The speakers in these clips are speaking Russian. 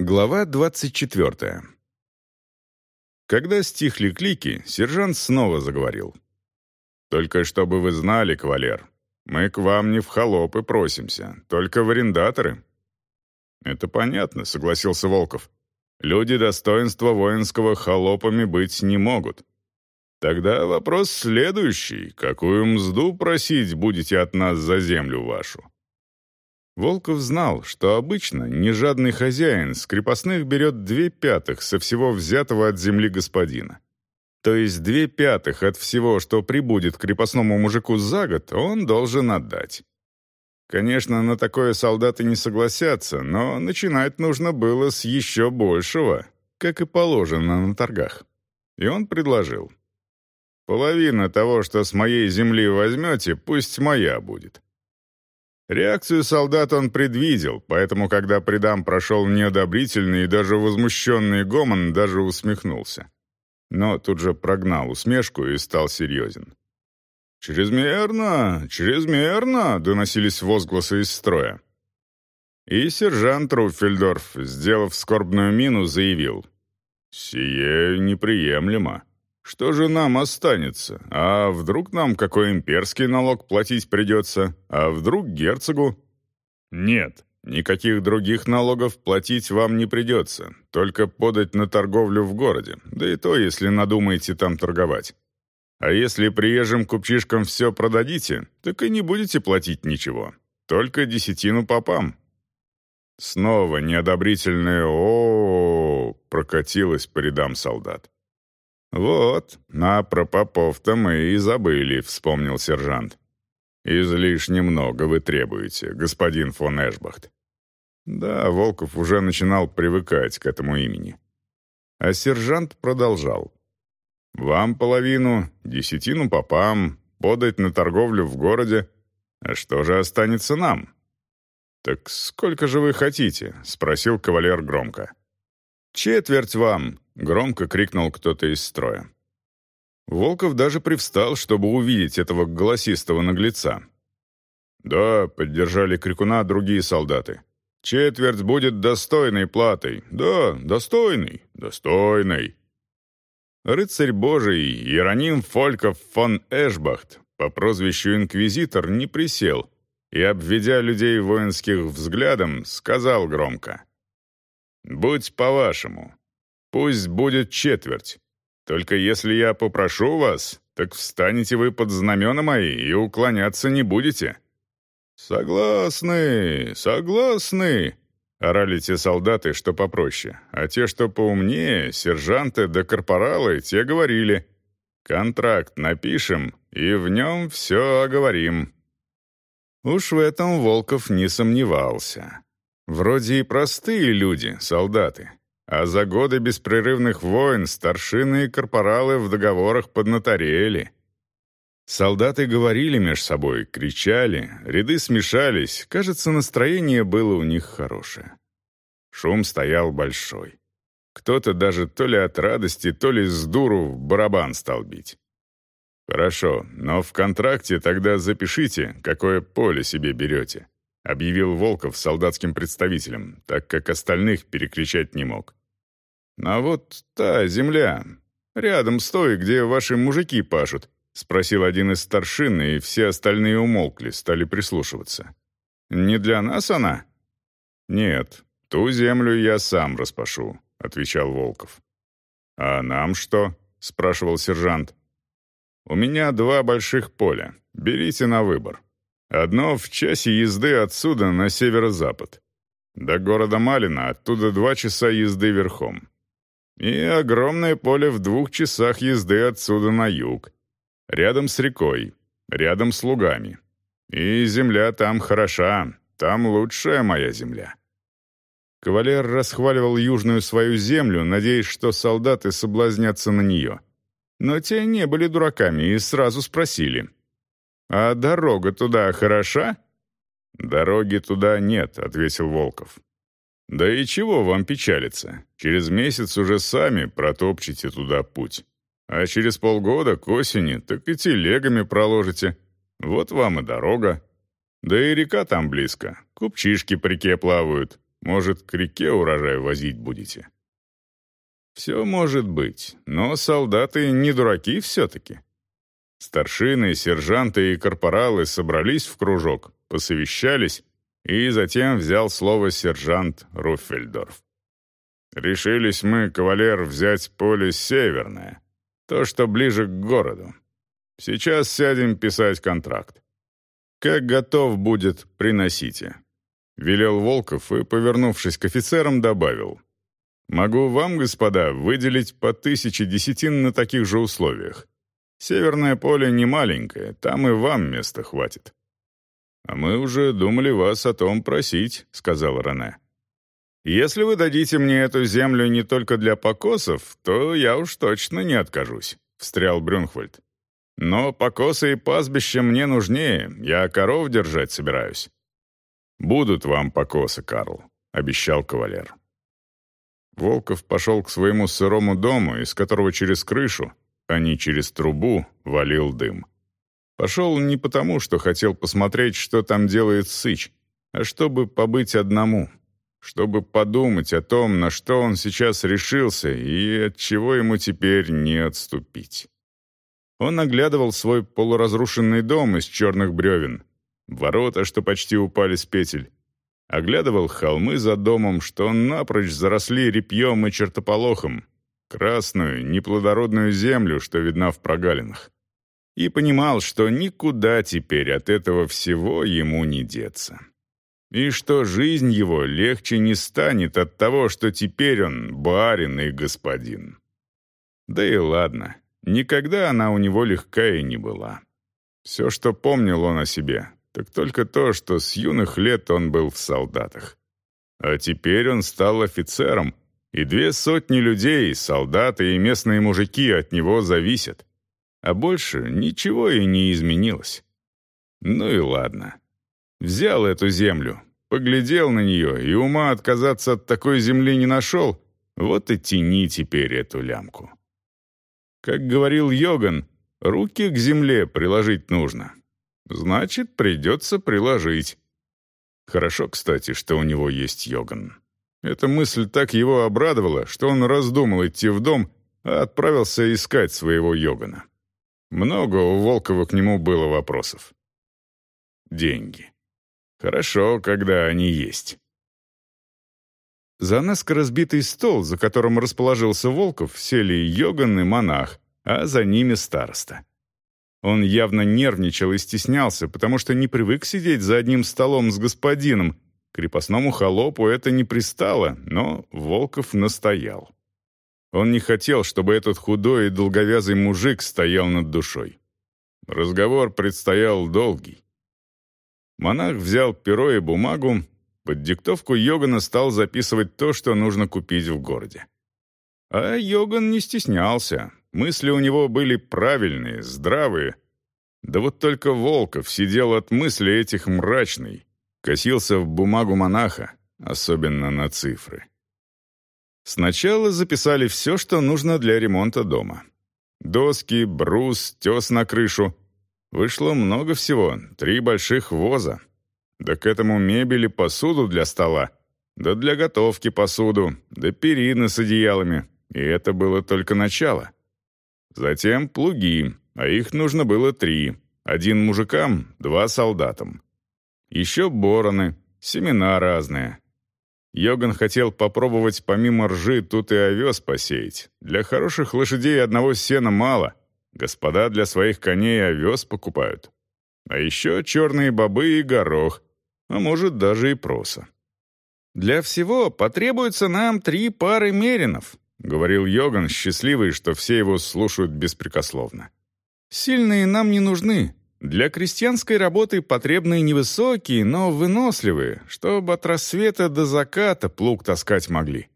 Глава 24. Когда стихли клики, сержант снова заговорил. «Только чтобы вы знали, кавалер, мы к вам не в холопы просимся, только в арендаторы». «Это понятно», — согласился Волков. «Люди достоинства воинского холопами быть не могут. Тогда вопрос следующий. Какую мзду просить будете от нас за землю вашу?» Волков знал, что обычно нежадный хозяин с крепостных берет две пятых со всего взятого от земли господина. То есть две пятых от всего, что прибудет крепостному мужику за год, он должен отдать. Конечно, на такое солдаты не согласятся, но начинать нужно было с еще большего, как и положено на торгах. И он предложил. «Половина того, что с моей земли возьмете, пусть моя будет. Реакцию солдат он предвидел, поэтому, когда предам прошел неодобрительный и даже возмущенный гомон, даже усмехнулся. Но тут же прогнал усмешку и стал серьезен. «Чрезмерно! Чрезмерно!» — доносились возгласы из строя. И сержант Руффельдорф, сделав скорбную мину, заявил. «Сие неприемлемо. Что же нам останется? А вдруг нам какой имперский налог платить придется? А вдруг герцогу? Нет, никаких других налогов платить вам не придется. Только подать на торговлю в городе. Да и то, если надумаете там торговать. А если приезжим купчишкам все продадите, так и не будете платить ничего. Только десятину попам. Снова неодобрительное о, -о, -о, -о прокатилось по рядам солдат. «Вот, а про попов-то мы и забыли», — вспомнил сержант. «Излишне много вы требуете, господин фон Эшбахт». Да, Волков уже начинал привыкать к этому имени. А сержант продолжал. «Вам половину, десятину попам, подать на торговлю в городе. А что же останется нам?» «Так сколько же вы хотите?» — спросил кавалер громко. «Четверть вам!» — громко крикнул кто-то из строя. Волков даже привстал, чтобы увидеть этого голосистого наглеца. «Да», — поддержали крикуна другие солдаты. «Четверть будет достойной платой. Да, достойной, достойной». Рыцарь Божий Иероним Фольков фон Эшбахт по прозвищу Инквизитор не присел и, обведя людей воинских взглядом, сказал громко. «Будь по-вашему. Пусть будет четверть. Только если я попрошу вас, так встанете вы под знамена мои и уклоняться не будете». «Согласны, согласны», — орали те солдаты, что попроще, а те, что поумнее, сержанты да корпоралы, те говорили «Контракт напишем, и в нем все оговорим». Уж в этом Волков не сомневался. Вроде и простые люди, солдаты. А за годы беспрерывных войн старшины и корпоралы в договорах поднаторели. Солдаты говорили меж собой, кричали, ряды смешались, кажется, настроение было у них хорошее. Шум стоял большой. Кто-то даже то ли от радости, то ли с дуру в барабан стал бить. «Хорошо, но в контракте тогда запишите, какое поле себе берете объявил Волков солдатским представителем, так как остальных перекричать не мог. «А вот та земля, рядом с той, где ваши мужики пашут», спросил один из старшин, и все остальные умолкли, стали прислушиваться. «Не для нас она?» «Нет, ту землю я сам распашу», — отвечал Волков. «А нам что?» — спрашивал сержант. «У меня два больших поля. Берите на выбор. Одно в часе езды отсюда на северо-запад. До города Малина оттуда два часа езды верхом. И огромное поле в двух часах езды отсюда на юг. Рядом с рекой, рядом с лугами. И земля там хороша, там лучшая моя земля. Кавалер расхваливал южную свою землю, надеясь, что солдаты соблазнятся на нее. Но те не были дураками и сразу спросили — «А дорога туда хороша?» «Дороги туда нет», — ответил Волков. «Да и чего вам печалиться? Через месяц уже сами протопчете туда путь. А через полгода к осени так и телегами проложите. Вот вам и дорога. Да и река там близко. Купчишки по реке плавают. Может, к реке урожай возить будете?» «Все может быть, но солдаты не дураки все-таки». Старшины, сержанты и корпоралы собрались в кружок, посовещались, и затем взял слово сержант Руффельдорф. «Решились мы, кавалер, взять поле северное, то, что ближе к городу. Сейчас сядем писать контракт. Как готов будет, приносите». Велел Волков и, повернувшись к офицерам, добавил. «Могу вам, господа, выделить по тысяче десятин на таких же условиях. Северное поле не маленькое, там и вам места хватит». «А мы уже думали вас о том просить», — сказал Рене. «Если вы дадите мне эту землю не только для покосов, то я уж точно не откажусь», — встрял Брюнхвальд. «Но покосы и пастбища мне нужнее, я коров держать собираюсь». «Будут вам покосы, Карл», — обещал кавалер. Волков пошел к своему сырому дому, из которого через крышу, а не через трубу, валил дым. Пошел не потому, что хотел посмотреть, что там делает Сыч, а чтобы побыть одному, чтобы подумать о том, на что он сейчас решился и от чего ему теперь не отступить. Он оглядывал свой полуразрушенный дом из черных бревен, ворота, что почти упали с петель, оглядывал холмы за домом, что напрочь заросли репьем и чертополохом, красную, неплодородную землю, что видна в прогалинах и понимал, что никуда теперь от этого всего ему не деться. И что жизнь его легче не станет от того, что теперь он барин и господин. Да и ладно, никогда она у него легка и не была. Все, что помнил он о себе, так только то, что с юных лет он был в солдатах. А теперь он стал офицером, и две сотни людей, солдаты и местные мужики от него зависят. А больше ничего и не изменилось. Ну и ладно. Взял эту землю, поглядел на нее и ума отказаться от такой земли не нашел, вот и тяни теперь эту лямку. Как говорил Йоган, руки к земле приложить нужно. Значит, придется приложить. Хорошо, кстати, что у него есть Йоган. Эта мысль так его обрадовала, что он раздумал идти в дом, а отправился искать своего Йогана. Много у Волкова к нему было вопросов. Деньги. Хорошо, когда они есть. За наскоро разбитый стол, за которым расположился Волков, сели Йоган и монах, а за ними староста. Он явно нервничал и стеснялся, потому что не привык сидеть за одним столом с господином. Крепостному холопу это не пристало, но Волков настоял. Он не хотел, чтобы этот худой и долговязый мужик стоял над душой. Разговор предстоял долгий. Монах взял перо и бумагу, под диктовку Йогана стал записывать то, что нужно купить в городе. А Йоган не стеснялся, мысли у него были правильные, здравые. Да вот только Волков сидел от мысли этих мрачный, косился в бумагу монаха, особенно на цифры. Сначала записали все, что нужно для ремонта дома. Доски, брус, тес на крышу. Вышло много всего, три больших воза. Да к этому мебели, посуду для стола. Да для готовки посуду, да перины с одеялами. И это было только начало. Затем плуги, а их нужно было три. Один мужикам, два солдатам. Еще бороны, семена разные, Йоган хотел попробовать помимо ржи тут и овес посеять. Для хороших лошадей одного сена мало. Господа для своих коней овес покупают. А еще черные бобы и горох, а может даже и проса. «Для всего потребуется нам три пары меринов», — говорил Йоган, счастливый, что все его слушают беспрекословно. «Сильные нам не нужны, для крестьянской работы потребны невысокие, но выносливые, чтобы от рассвета до заката плуг таскать могли.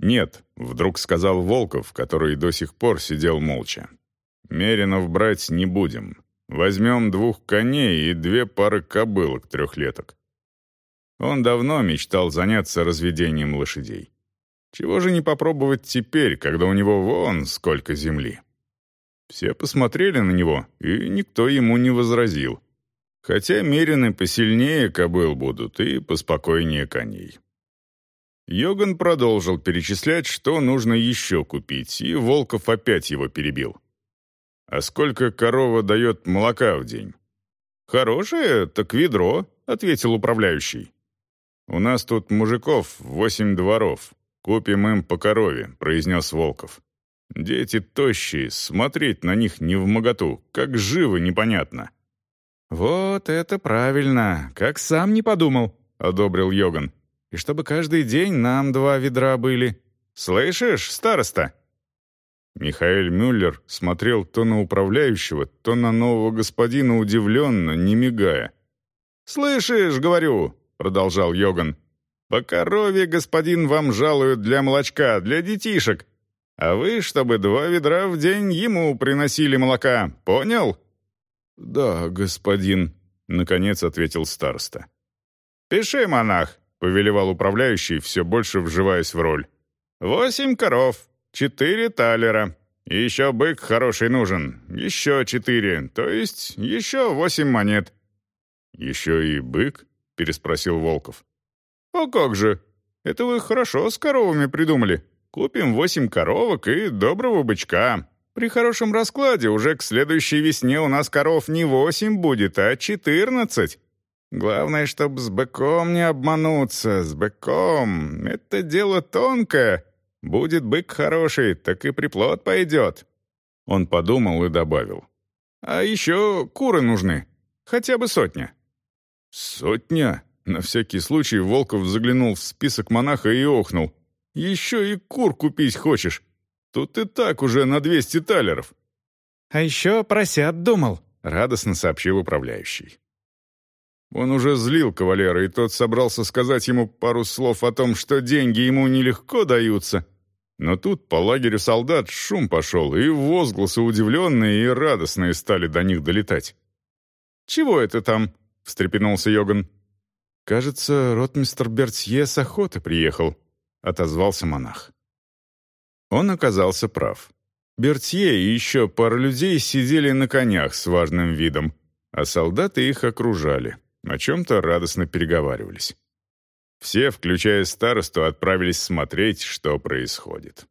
«Нет», — вдруг сказал Волков, который до сих пор сидел молча. «Меринов брать не будем. Возьмем двух коней и две пары кобылок трехлеток». Он давно мечтал заняться разведением лошадей. Чего же не попробовать теперь, когда у него вон сколько земли? Все посмотрели на него, и никто ему не возразил. Хотя мерины посильнее кобыл будут и поспокойнее коней. Йоган продолжил перечислять, что нужно еще купить, и Волков опять его перебил. «А сколько корова дает молока в день?» «Хорошее, так ведро», — ответил управляющий. «У нас тут мужиков восемь дворов. Купим им по корове», — произнес Волков. «Дети тощие, смотреть на них не в моготу, как живы непонятно». «Вот это правильно, как сам не подумал», — одобрил Йоган. «И чтобы каждый день нам два ведра были. Слышишь, староста?» Михаил Мюллер смотрел то на управляющего, то на нового господина удивленно, не мигая. «Слышишь, говорю, продолжал Йоган. «По корове господин вам жалует для молочка, для детишек. А вы, чтобы два ведра в день ему приносили молока, понял?» «Да, господин», — наконец ответил староста. «Пиши, монах», — повелевал управляющий, все больше вживаясь в роль. «Восемь коров, четыре талера, еще бык хороший нужен, еще четыре, то есть еще восемь монет». «Еще и бык?» переспросил Волков. «А как же? Это вы хорошо с коровами придумали. Купим восемь коровок и доброго бычка. При хорошем раскладе уже к следующей весне у нас коров не восемь будет, а четырнадцать. Главное, чтоб с быком не обмануться, с быком. Это дело тонкое. Будет бык хороший, так и приплод пойдет». Он подумал и добавил. «А еще куры нужны. Хотя бы сотня». «Сотня?» На всякий случай Волков заглянул в список монаха и охнул. «Еще и кур купить хочешь? Тут и так уже на двести талеров». «А еще просят думал», — радостно сообщил управляющий. Он уже злил кавалера, и тот собрался сказать ему пару слов о том, что деньги ему нелегко даются. Но тут по лагерю солдат шум пошел, и возгласы удивленные и радостные стали до них долетать. «Чего это там?» встрепенулся Йоган. «Кажется, ротмистр Бертье с охоты приехал», — отозвался монах. Он оказался прав. Бертье и еще пара людей сидели на конях с важным видом, а солдаты их окружали, о чем-то радостно переговаривались. Все, включая старосту, отправились смотреть, что происходит.